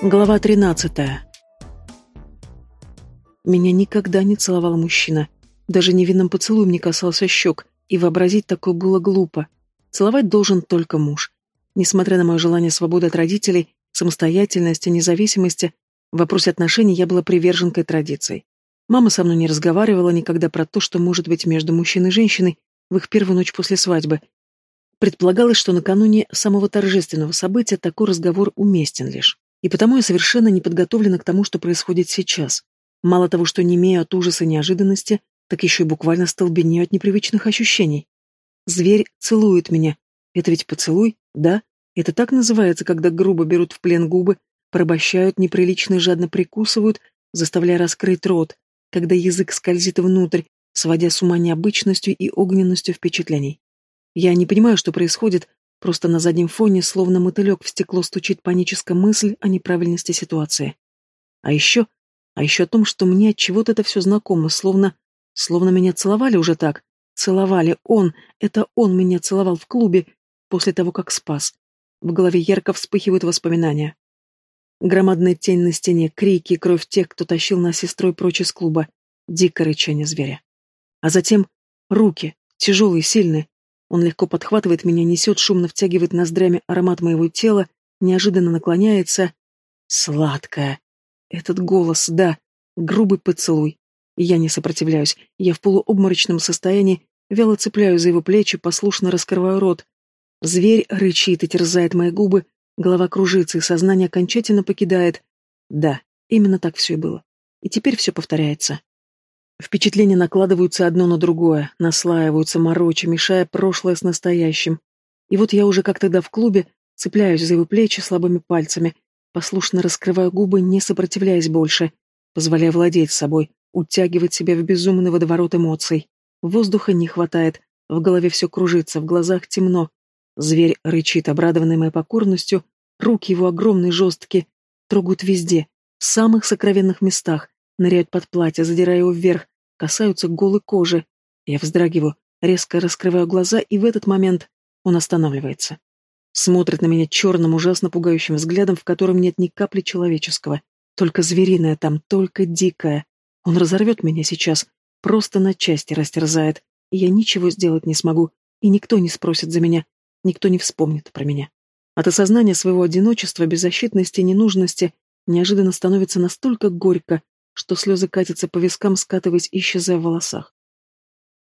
Глава 13. Меня никогда не целовал мужчина. Даже невинным поцелуем не касался щек, и вообразить такое было глупо. Целовать должен только муж. Несмотря на мое желание свободы от родителей, самостоятельности, независимости, в вопросе отношений я была приверженкой традиций. Мама со мной не разговаривала никогда про то, что может быть между мужчиной и женщиной в их первую ночь после свадьбы. Предполагалось, что накануне самого торжественного события такой разговор уместен лишь. И потому я совершенно не подготовлена к тому, что происходит сейчас. Мало того, что не имею от ужаса и неожиданности, так еще и буквально столбенею от непривычных ощущений. Зверь целует меня. Это ведь поцелуй, да? Это так называется, когда грубо берут в плен губы, порабощают, неприлично и жадно прикусывают, заставляя раскрыть рот, когда язык скользит внутрь, сводя с ума необычностью и огненностью впечатлений. Я не понимаю, что происходит, Просто на заднем фоне, словно мотылек в стекло, стучит паническая мысль о неправильности ситуации. А еще, а еще о том, что мне от чего-то это все знакомо, словно, словно меня целовали уже так. Целовали он, это он меня целовал в клубе после того, как спас. В голове ярко вспыхивают воспоминания. Громадная тень на стене, крики и кровь тех, кто тащил нас сестрой прочь из клуба. Дикое рычание зверя. А затем руки, тяжелые, сильные, он легко подхватывает меня, несет, шумно втягивает ноздрями аромат моего тела, неожиданно наклоняется. Сладкая. Этот голос, да, грубый поцелуй. Я не сопротивляюсь, я в полуобморочном состоянии, вяло цепляю за его плечи, послушно раскрываю рот. Зверь рычит и терзает мои губы, голова кружится, и сознание окончательно покидает. Да, именно так все и было. И теперь все повторяется. Впечатления накладываются одно на другое, наслаиваются, мороча, мешая прошлое с настоящим. И вот я уже как тогда в клубе цепляюсь за его плечи слабыми пальцами, послушно раскрываю губы, не сопротивляясь больше, позволяя владеть собой, утягивать себя в безумный водоворот эмоций. Воздуха не хватает, в голове все кружится, в глазах темно. Зверь рычит, обрадованный моей покорностью, руки его огромные, жесткие, трогают везде, в самых сокровенных местах, ныряют под платье, задирая его вверх, касаются голой кожи. Я вздрагиваю, резко раскрываю глаза, и в этот момент он останавливается. Смотрит на меня черным, ужасно пугающим взглядом, в котором нет ни капли человеческого. Только звериное там, только дикое. Он разорвет меня сейчас, просто на части растерзает, и я ничего сделать не смогу, и никто не спросит за меня, никто не вспомнит про меня. От осознания своего одиночества, беззащитности ненужности неожиданно становится настолько горько, что слезы катятся по вискам, скатываясь и исчезая в волосах.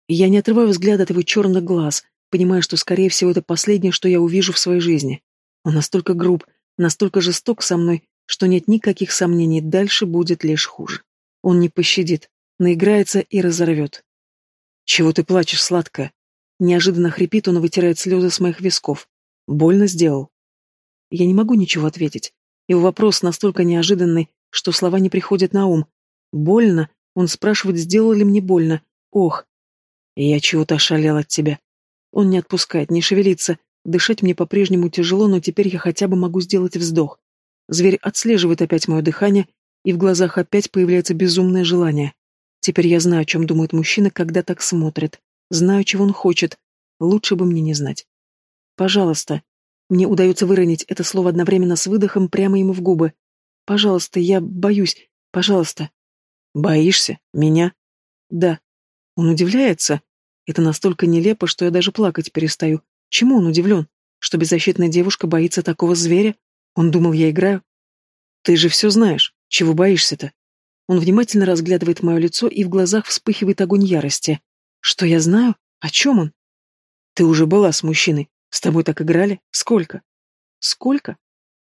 Я не отрываю взгляд от его черных глаз, понимая, что, скорее всего, это последнее, что я увижу в своей жизни. Он настолько груб, настолько жесток со мной, что нет никаких сомнений, дальше будет лишь хуже. Он не пощадит, наиграется и разорвет. «Чего ты плачешь, сладкая?» Неожиданно хрипит он и вытирает слезы с моих висков. «Больно сделал?» Я не могу ничего ответить. Его вопрос настолько неожиданный, что слова не приходят на ум, Больно? Он спрашивает, сделало ли мне больно. Ох. Я чего-то ошалел от тебя. Он не отпускает, не шевелится. Дышать мне по-прежнему тяжело, но теперь я хотя бы могу сделать вздох. Зверь отслеживает опять мое дыхание, и в глазах опять появляется безумное желание. Теперь я знаю, о чем думает мужчина, когда так смотрит. Знаю, чего он хочет. Лучше бы мне не знать. Пожалуйста. Мне удается выронить это слово одновременно с выдохом прямо ему в губы. Пожалуйста, я боюсь. Пожалуйста. Боишься? Меня? Да. Он удивляется. Это настолько нелепо, что я даже плакать перестаю. Чему он удивлен? Что беззащитная девушка боится такого зверя? Он думал, я играю? Ты же все знаешь. Чего боишься-то? Он внимательно разглядывает мое лицо, и в глазах вспыхивает огонь ярости. Что я знаю? О чем он? Ты уже была с мужчиной. С тобой так играли? Сколько? Сколько?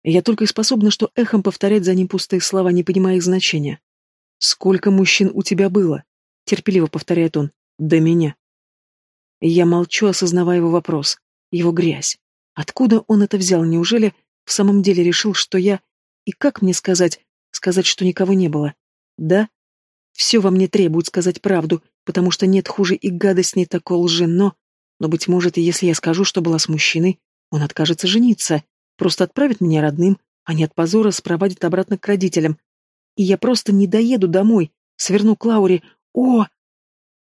Я только и способна, что эхом повторять за ним пустые слова, не понимая их значения. «Сколько мужчин у тебя было?» — терпеливо повторяет он. «До меня». Я молчу, осознавая его вопрос. Его грязь. Откуда он это взял? Неужели в самом деле решил, что я... И как мне сказать? Сказать, что никого не было? Да? Все во мне требует сказать правду, потому что нет хуже и гадостней такой лжи, но... Но, быть может, если я скажу, что была с мужчиной, он откажется жениться, просто отправит меня родным, а не от позора спровадит обратно к родителям, и я просто не доеду домой, сверну к Лауре. О!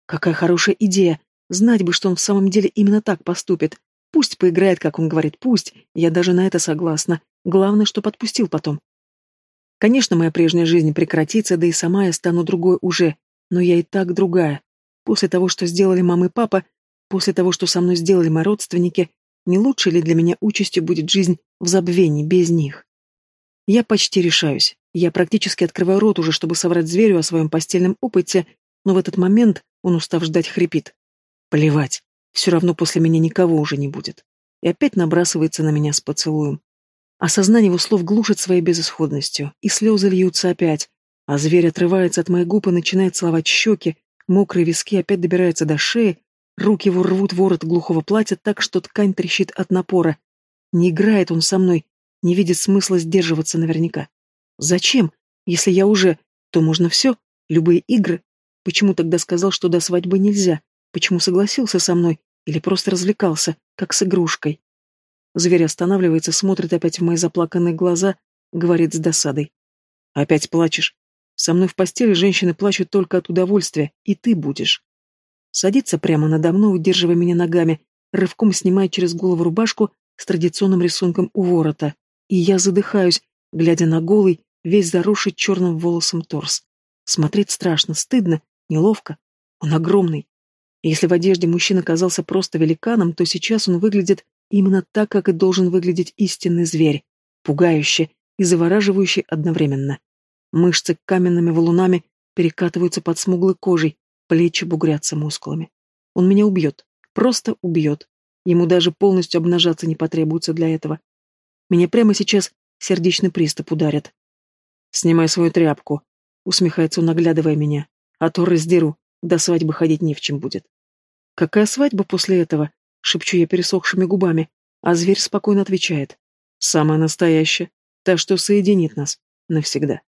Какая хорошая идея! Знать бы, что он в самом деле именно так поступит. Пусть поиграет, как он говорит, пусть. Я даже на это согласна. Главное, что подпустил потом. Конечно, моя прежняя жизнь прекратится, да и сама я стану другой уже, но я и так другая. После того, что сделали мама и папа, после того, что со мной сделали мои родственники, не лучше ли для меня участью будет жизнь в забвении без них? Я почти решаюсь. Я практически открываю рот уже, чтобы соврать зверю о своем постельном опыте, но в этот момент он, устав ждать, хрипит. Плевать, все равно после меня никого уже не будет. И опять набрасывается на меня с поцелуем. Осознание его слов глушит своей безысходностью, и слезы льются опять, а зверь отрывается от моих губ и начинает целовать щеки, мокрые виски опять добираются до шеи, руки его рвут ворот глухого платья так, что ткань трещит от напора. Не играет он со мной, не видит смысла сдерживаться наверняка. Зачем? Если я уже, то можно все, любые игры. Почему тогда сказал, что до свадьбы нельзя? Почему согласился со мной? Или просто развлекался, как с игрушкой? Зверь останавливается, смотрит опять в мои заплаканные глаза, говорит с досадой. «Опять плачешь? Со мной в постели женщины плачут только от удовольствия, и ты будешь». Садится прямо надо мной, удерживая меня ногами, рывком снимает через голову рубашку с традиционным рисунком у ворота. И я задыхаюсь, глядя на голый, весь заросший черным волосом торс. Смотреть страшно, стыдно, неловко. Он огромный. если в одежде мужчина казался просто великаном, то сейчас он выглядит Именно так, как и должен выглядеть истинный зверь, пугающий и завораживающий одновременно. Мышцы каменными валунами перекатываются под смуглой кожей, плечи бугрятся мускулами. Он меня убьет, просто убьет. Ему даже полностью обнажаться не потребуется для этого. Меня прямо сейчас сердечный приступ ударит. «Снимай свою тряпку», — усмехается он, оглядывая меня. «А то раздеру, до свадьбы ходить не в чем будет». «Какая свадьба после этого?» шепчу я пересохшими губами, а зверь спокойно отвечает. Самая настоящая, та, что соединит нас навсегда.